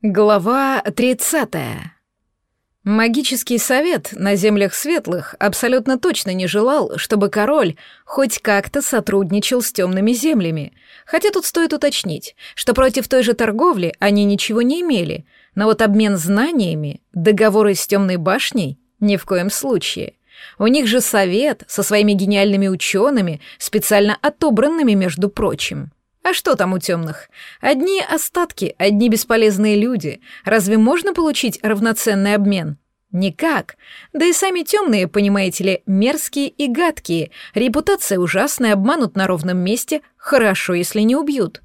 Глава 30. Магический совет на землях светлых абсолютно точно не желал, чтобы король хоть как-то сотрудничал с темными землями. Хотя тут стоит уточнить, что против той же торговли они ничего не имели, но вот обмен знаниями, договоры с темной башней ни в коем случае. У них же совет со своими гениальными учеными, специально отобранными, между прочим. А что там у темных? Одни остатки, одни бесполезные люди. Разве можно получить равноценный обмен? Никак. Да и сами темные, понимаете ли, мерзкие и гадкие. Репутация ужасная, обманут на ровном месте. Хорошо, если не убьют.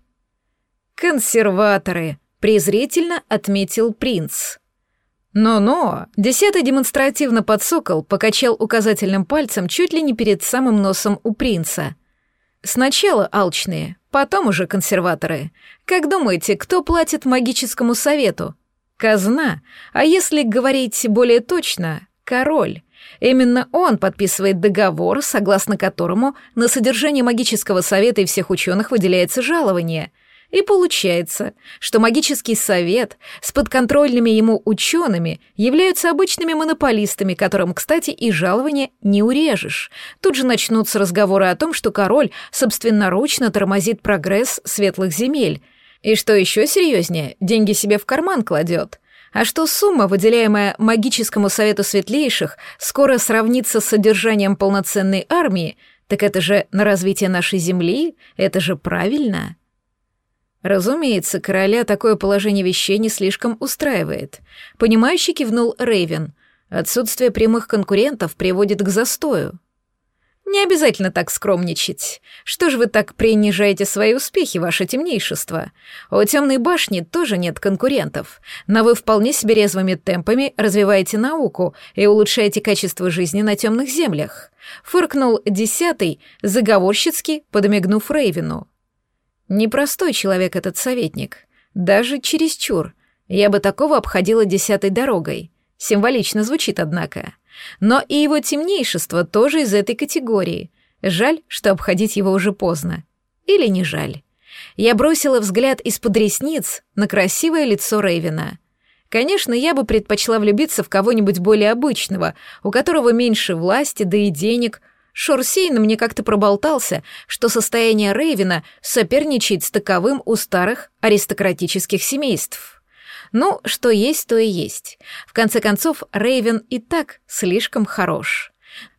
Консерваторы, презрительно отметил принц. «Но-но!» Десятый демонстративно подсокол, покачал указательным пальцем чуть ли не перед самым носом у принца. «Сначала алчные, Потом уже консерваторы. Как думаете, кто платит магическому совету? Казна. А если говорить более точно, король. Именно он подписывает договор, согласно которому на содержание магического совета и всех ученых выделяется жалование — и получается, что магический совет с подконтрольными ему учеными являются обычными монополистами, которым, кстати, и жалование не урежешь. Тут же начнутся разговоры о том, что король собственноручно тормозит прогресс светлых земель. И что еще серьезнее, деньги себе в карман кладет. А что сумма, выделяемая магическому совету светлейших, скоро сравнится с содержанием полноценной армии, так это же на развитие нашей земли, это же правильно. Разумеется, короля такое положение вещей не слишком устраивает. Понимающий кивнул Рейвен. Отсутствие прямых конкурентов приводит к застою. Не обязательно так скромничать. Что же вы так принижаете свои успехи, ваше темнейшество? У темной башни тоже нет конкурентов, но вы вполне себе резвыми темпами развиваете науку и улучшаете качество жизни на темных землях. Фыркнул десятый, заговорщицки подмигнув Рейвену. Непростой человек этот советник. Даже чересчур. Я бы такого обходила десятой дорогой. Символично звучит, однако. Но и его темнейшество тоже из этой категории. Жаль, что обходить его уже поздно. Или не жаль. Я бросила взгляд из-под ресниц на красивое лицо Рейвена. Конечно, я бы предпочла влюбиться в кого-нибудь более обычного, у которого меньше власти, да и денег — Шорсейн мне как-то проболтался, что состояние Рейвена соперничает с таковым у старых аристократических семейств. Ну, что есть, то и есть. В конце концов, Рейвен и так слишком хорош.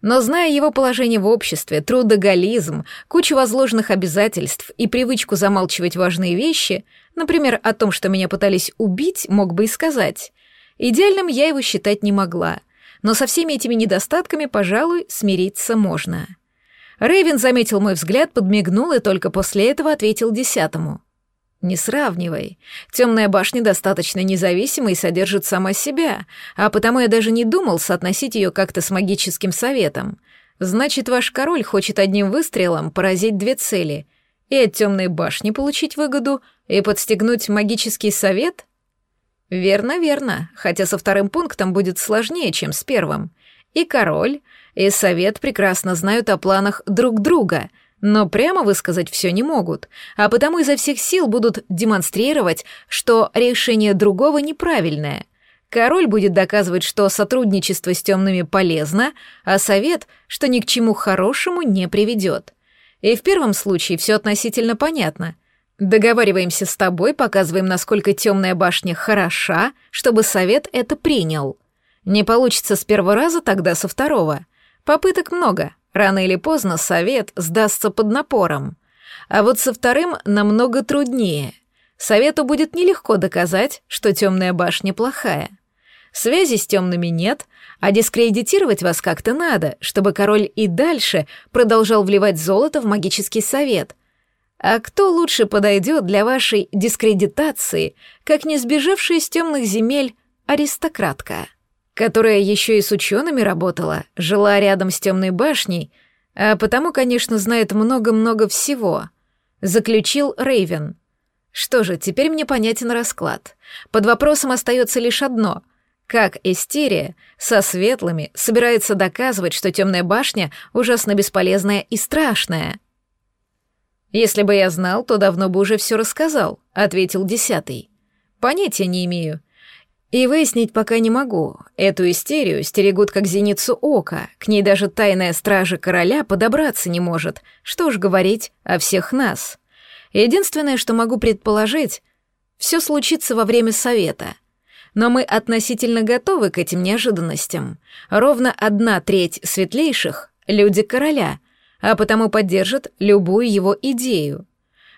Но зная его положение в обществе, трудоголизм, кучу возложенных обязательств и привычку замалчивать важные вещи, например, о том, что меня пытались убить, мог бы и сказать, идеальным я его считать не могла — но со всеми этими недостатками, пожалуй, смириться можно. Рейвен заметил мой взгляд, подмигнул и только после этого ответил десятому. «Не сравнивай. Темная башня достаточно независима и содержит сама себя, а потому я даже не думал соотносить ее как-то с магическим советом. Значит, ваш король хочет одним выстрелом поразить две цели — и от темной башни получить выгоду, и подстегнуть магический совет?» Верно, верно, хотя со вторым пунктом будет сложнее, чем с первым. И король, и совет прекрасно знают о планах друг друга, но прямо высказать все не могут, а потому изо всех сил будут демонстрировать, что решение другого неправильное. Король будет доказывать, что сотрудничество с темными полезно, а совет, что ни к чему хорошему не приведет. И в первом случае все относительно понятно — Договариваемся с тобой, показываем, насколько темная башня хороша, чтобы совет это принял. Не получится с первого раза, тогда со второго. Попыток много. Рано или поздно совет сдастся под напором. А вот со вторым намного труднее. Совету будет нелегко доказать, что темная башня плохая. Связи с темными нет, а дискредитировать вас как-то надо, чтобы король и дальше продолжал вливать золото в магический совет — а кто лучше подойдет для вашей дискредитации, как не сбежавшая из темных земель аристократка, которая еще и с учеными работала, жила рядом с темной башней, а потому, конечно, знает много-много всего, заключил Рейвен. Что же, теперь мне понятен расклад. Под вопросом остается лишь одно — как Эстерия со светлыми собирается доказывать, что темная башня ужасно бесполезная и страшная — если бы я знал, то давно бы уже все рассказал, ответил десятый. Понятия не имею. И выяснить пока не могу. Эту истерию стерегут как зеницу ока. К ней даже тайная стража короля подобраться не может. Что ж говорить о всех нас. Единственное, что могу предположить, все случится во время совета. Но мы относительно готовы к этим неожиданностям. Ровно одна треть светлейших — люди короля, а потому поддержат любую его идею.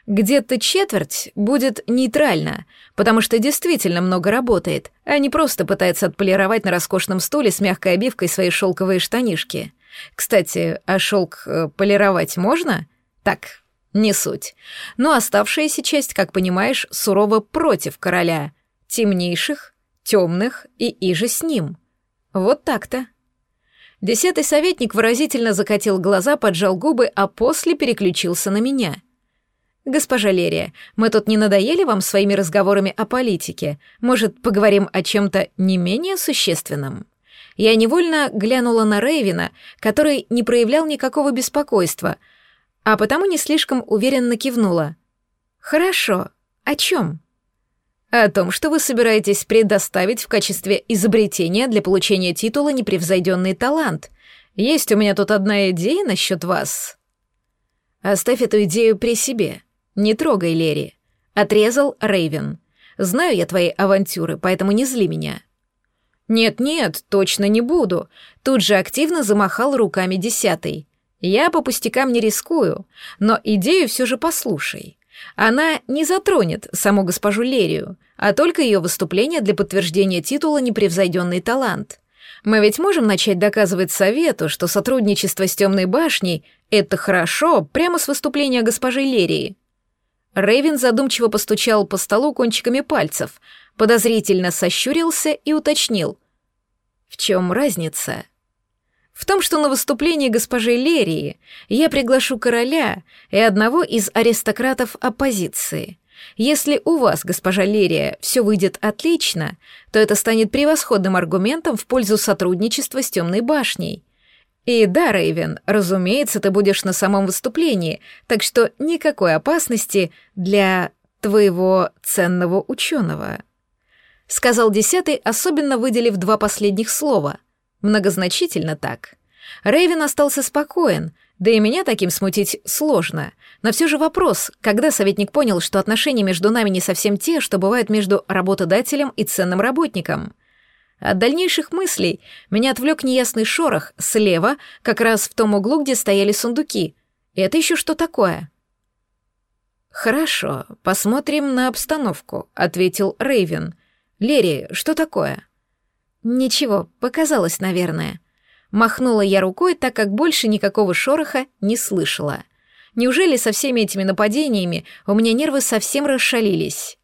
Где-то четверть будет нейтрально, потому что действительно много работает, а не просто пытается отполировать на роскошном стуле с мягкой обивкой свои шелковые штанишки. Кстати, а шелк э, полировать можно? Так, не суть. Но оставшаяся часть, как понимаешь, сурово против короля. Темнейших, темных и иже с ним. Вот так-то. Десятый советник выразительно закатил глаза, поджал губы, а после переключился на меня — «Госпожа Лерия, мы тут не надоели вам своими разговорами о политике? Может, поговорим о чем-то не менее существенном?» Я невольно глянула на Рейвина, который не проявлял никакого беспокойства, а потому не слишком уверенно кивнула. «Хорошо. О чем?» «О том, что вы собираетесь предоставить в качестве изобретения для получения титула непревзойденный талант. Есть у меня тут одна идея насчет вас». «Оставь эту идею при себе», «Не трогай, Лери», — отрезал Рейвен. «Знаю я твои авантюры, поэтому не зли меня». «Нет-нет, точно не буду», — тут же активно замахал руками десятый. «Я по пустякам не рискую, но идею все же послушай. Она не затронет саму госпожу Лерию, а только ее выступление для подтверждения титула «Непревзойденный талант». Мы ведь можем начать доказывать совету, что сотрудничество с темной башней — это хорошо прямо с выступления госпожи Лерии. Рэйвен задумчиво постучал по столу кончиками пальцев, подозрительно сощурился и уточнил. «В чем разница?» «В том, что на выступлении госпожи Лерии я приглашу короля и одного из аристократов оппозиции. Если у вас, госпожа Лерия, все выйдет отлично, то это станет превосходным аргументом в пользу сотрудничества с Темной башней. И да, Рейвен, разумеется, ты будешь на самом выступлении, так что никакой опасности для твоего ценного ученого. Сказал десятый, особенно выделив два последних слова. Многозначительно так. Рейвен остался спокоен, да и меня таким смутить сложно. Но все же вопрос, когда советник понял, что отношения между нами не совсем те, что бывают между работодателем и ценным работником — от дальнейших мыслей меня отвлек неясный шорох слева, как раз в том углу, где стояли сундуки. Это еще что такое? «Хорошо, посмотрим на обстановку», — ответил Рейвен. «Лерри, что такое?» «Ничего, показалось, наверное». Махнула я рукой, так как больше никакого шороха не слышала. Неужели со всеми этими нападениями у меня нервы совсем расшалились?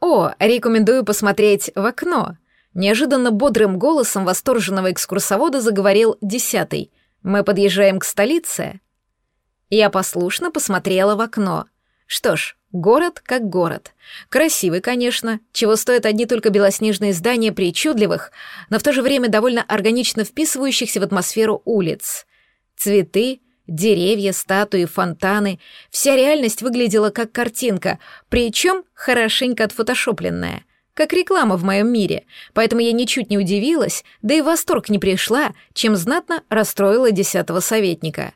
«О, рекомендую посмотреть в окно», Неожиданно бодрым голосом восторженного экскурсовода заговорил десятый. «Мы подъезжаем к столице?» Я послушно посмотрела в окно. Что ж, город как город. Красивый, конечно, чего стоят одни только белоснежные здания причудливых, но в то же время довольно органично вписывающихся в атмосферу улиц. Цветы, деревья, статуи, фонтаны — вся реальность выглядела как картинка, причем хорошенько отфотошопленная — как реклама в моем мире, поэтому я ничуть не удивилась, да и восторг не пришла, чем знатно расстроила десятого советника.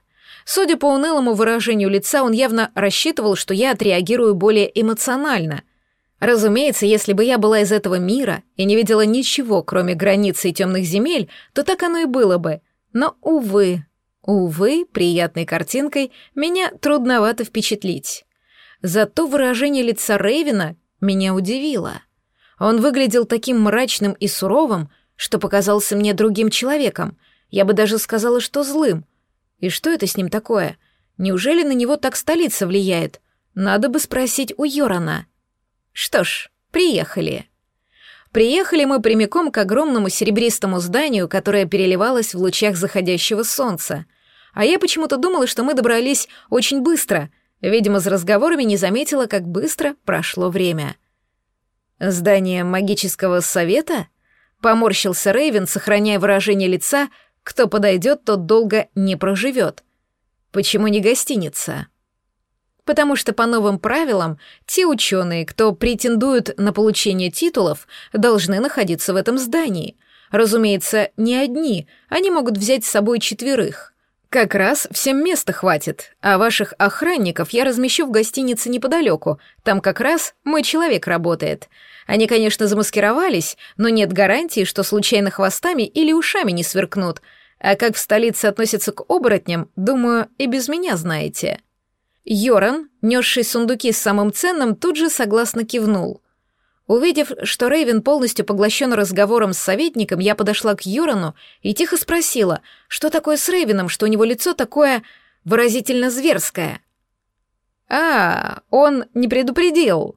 Судя по унылому выражению лица, он явно рассчитывал, что я отреагирую более эмоционально. Разумеется, если бы я была из этого мира и не видела ничего, кроме границы и темных земель, то так оно и было бы. Но, увы, увы, приятной картинкой меня трудновато впечатлить. Зато выражение лица Рейвина меня удивило — он выглядел таким мрачным и суровым, что показался мне другим человеком. Я бы даже сказала, что злым. И что это с ним такое? Неужели на него так столица влияет? Надо бы спросить у Йорана. Что ж, приехали. Приехали мы прямиком к огромному серебристому зданию, которое переливалось в лучах заходящего солнца. А я почему-то думала, что мы добрались очень быстро. Видимо, за разговорами не заметила, как быстро прошло время. — «Здание магического совета?» — поморщился Рейвен, сохраняя выражение лица «Кто подойдет, тот долго не проживет». «Почему не гостиница?» потому что по новым правилам те ученые, кто претендуют на получение титулов, должны находиться в этом здании. Разумеется, не одни, они могут взять с собой четверых. Как раз всем места хватит, а ваших охранников я размещу в гостинице неподалеку, там как раз мой человек работает. Они, конечно, замаскировались, но нет гарантии, что случайно хвостами или ушами не сверкнут. А как в столице относятся к оборотням, думаю, и без меня знаете. Йоран, несший сундуки с самым ценным, тут же согласно кивнул. Увидев, что Рейвен полностью поглощен разговором с советником, я подошла к Йорану и тихо спросила, что такое с Рейвеном, что у него лицо такое выразительно зверское. «А, он не предупредил»,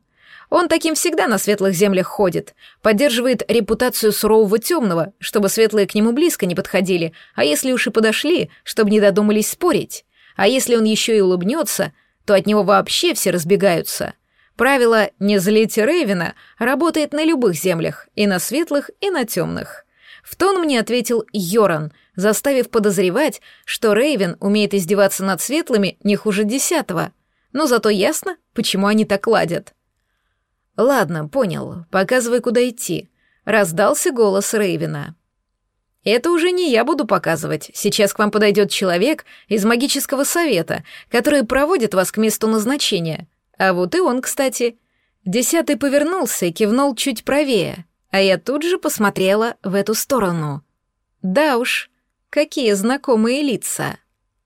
он таким всегда на светлых землях ходит, поддерживает репутацию сурового темного, чтобы светлые к нему близко не подходили, а если уж и подошли, чтобы не додумались спорить. А если он еще и улыбнется, то от него вообще все разбегаются. Правило «не злите Рейвена» работает на любых землях, и на светлых, и на темных. В тон мне ответил Йоран, заставив подозревать, что Рейвен умеет издеваться над светлыми не хуже десятого. Но зато ясно, почему они так ладят. «Ладно, понял. Показывай, куда идти», — раздался голос Рейвена. «Это уже не я буду показывать. Сейчас к вам подойдет человек из магического совета, который проводит вас к месту назначения. А вот и он, кстати». Десятый повернулся и кивнул чуть правее, а я тут же посмотрела в эту сторону. Да уж, какие знакомые лица.